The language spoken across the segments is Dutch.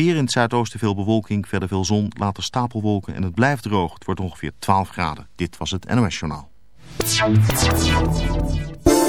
Weer in het zuidoosten veel bewolking, verder veel zon, later stapelwolken en het blijft droog. Het wordt ongeveer 12 graden. Dit was het NOS Journaal.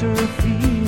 her feet.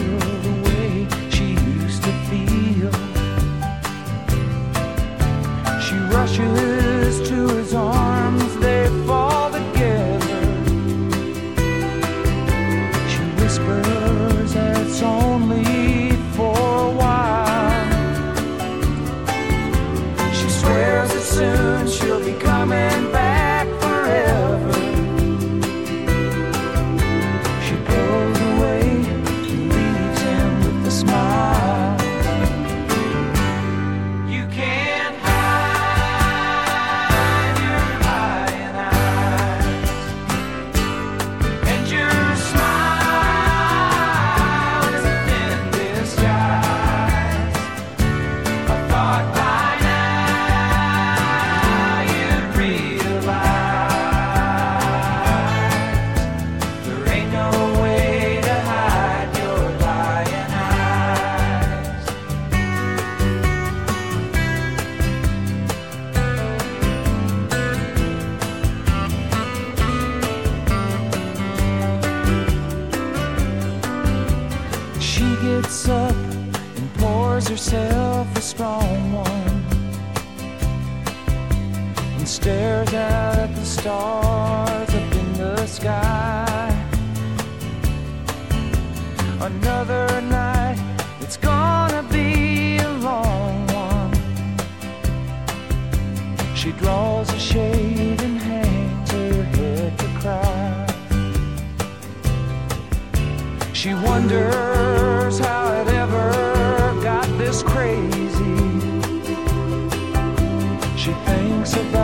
Thinks about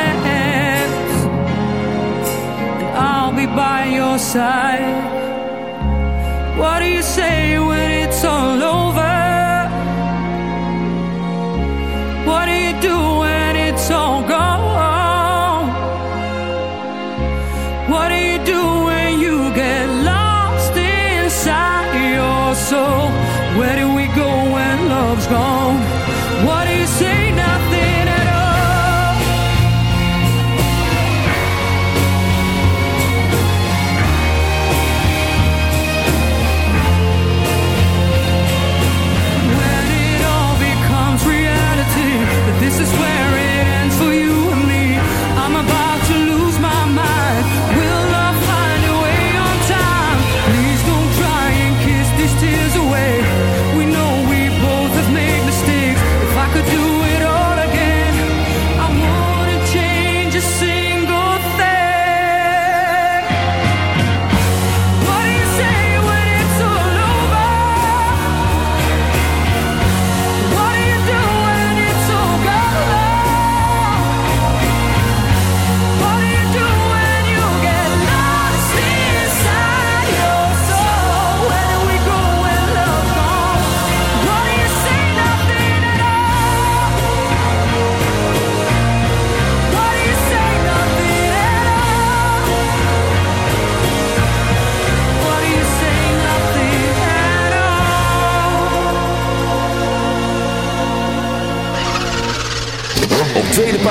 your side. What do you say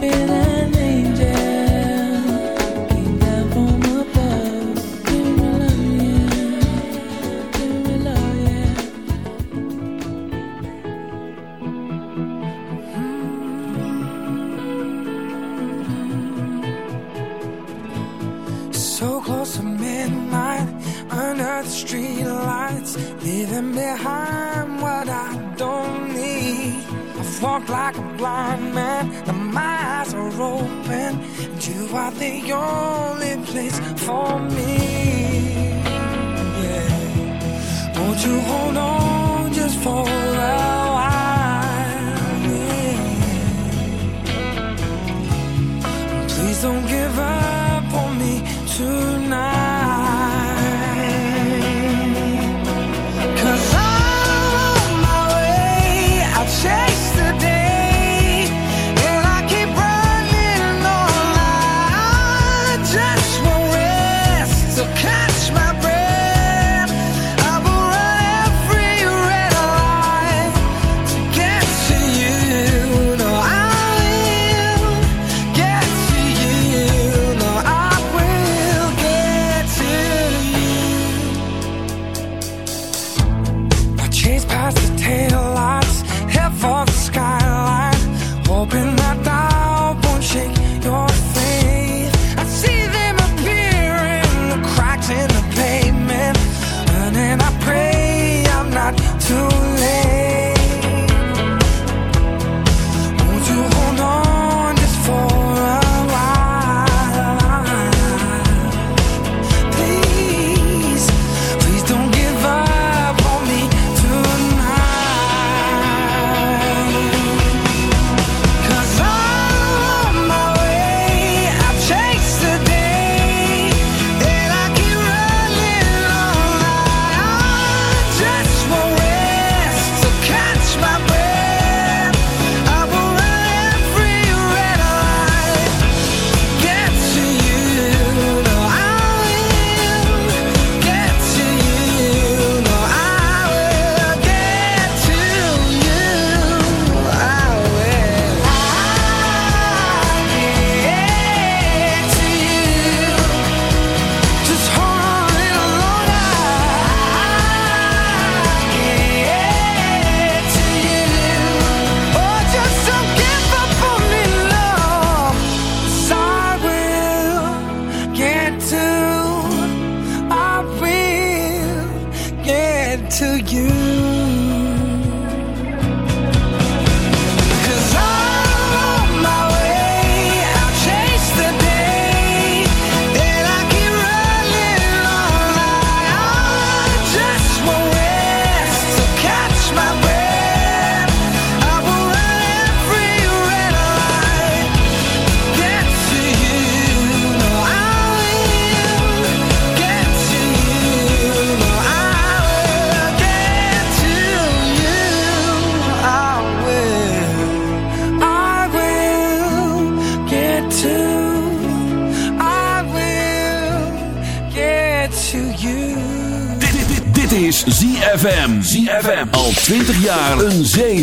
been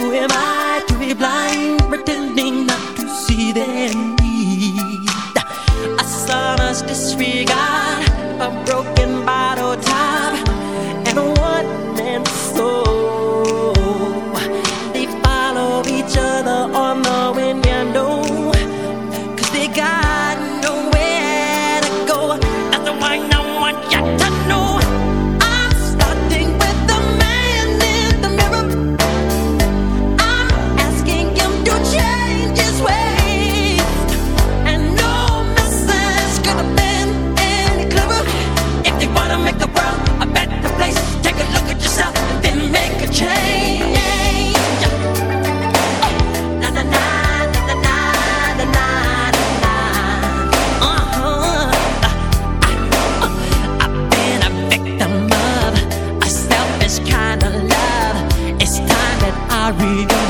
Who am I to be blind, pretending not to see their need? A sonorous disregard, a broken bottle tie. diary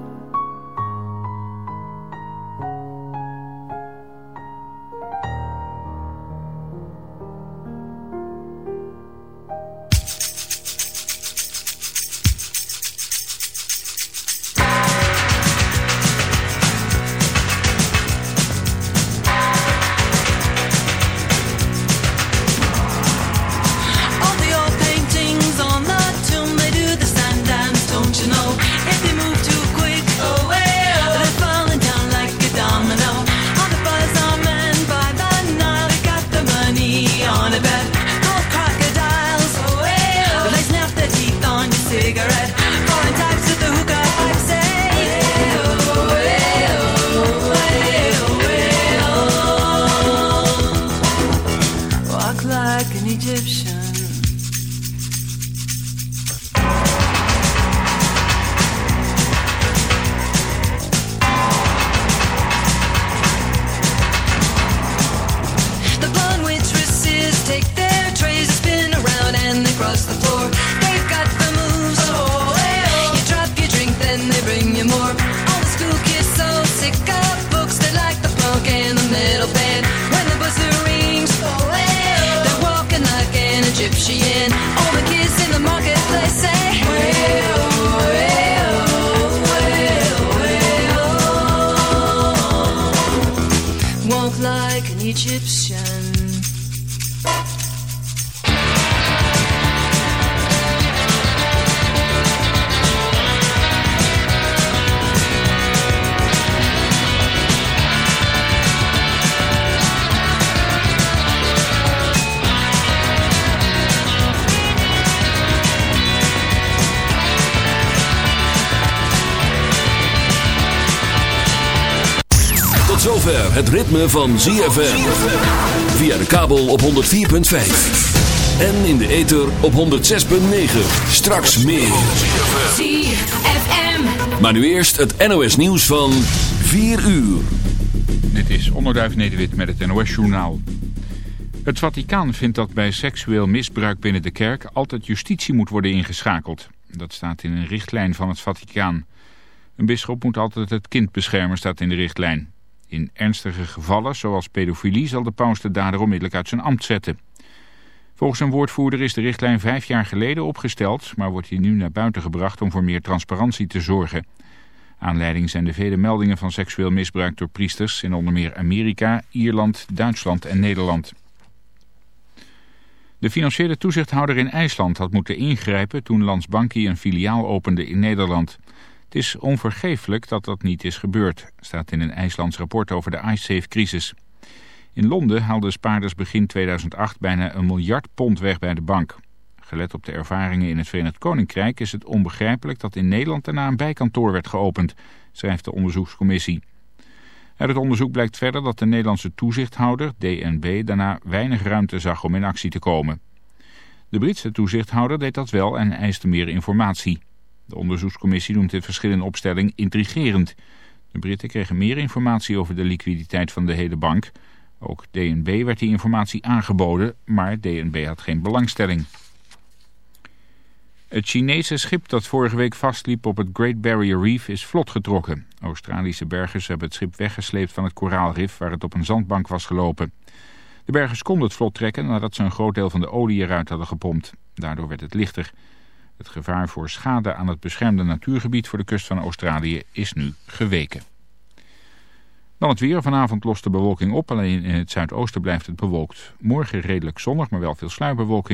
Ritme van ZFM. Via de kabel op 104.5. En in de ether op 106.9. Straks meer. ZFM. Maar nu eerst het NOS nieuws van 4 uur. Dit is Onderduif Nederwit met het NOS Journaal. Het Vaticaan vindt dat bij seksueel misbruik binnen de kerk altijd justitie moet worden ingeschakeld. Dat staat in een richtlijn van het Vaticaan. Een bisschop moet altijd het kind beschermen, staat in de richtlijn. In ernstige gevallen, zoals pedofilie, zal de paus de dader onmiddellijk uit zijn ambt zetten. Volgens een woordvoerder is de richtlijn vijf jaar geleden opgesteld, maar wordt die nu naar buiten gebracht om voor meer transparantie te zorgen. Aanleiding zijn de vele meldingen van seksueel misbruik door priesters in onder meer Amerika, Ierland, Duitsland en Nederland. De financiële toezichthouder in IJsland had moeten ingrijpen toen Landsbanki een filiaal opende in Nederland. Het is onvergeeflijk dat dat niet is gebeurd, staat in een IJslands rapport over de iSafe-crisis. In Londen haalden spaarders begin 2008 bijna een miljard pond weg bij de bank. Gelet op de ervaringen in het Verenigd Koninkrijk is het onbegrijpelijk dat in Nederland daarna een bijkantoor werd geopend, schrijft de onderzoekscommissie. Uit het onderzoek blijkt verder dat de Nederlandse toezichthouder, DNB, daarna weinig ruimte zag om in actie te komen. De Britse toezichthouder deed dat wel en eiste meer informatie. De onderzoekscommissie noemt dit verschil in opstelling intrigerend. De Britten kregen meer informatie over de liquiditeit van de hele bank. Ook DNB werd die informatie aangeboden, maar DNB had geen belangstelling. Het Chinese schip dat vorige week vastliep op het Great Barrier Reef is vlot getrokken. Australische bergers hebben het schip weggesleept van het koraalrif waar het op een zandbank was gelopen. De bergers konden het vlot trekken nadat ze een groot deel van de olie eruit hadden gepompt. Daardoor werd het lichter. Het gevaar voor schade aan het beschermde natuurgebied voor de kust van Australië is nu geweken. Dan het weer. Vanavond lost de bewolking op. Alleen in het zuidoosten blijft het bewolkt. Morgen redelijk zonnig, maar wel veel sluierbewolking.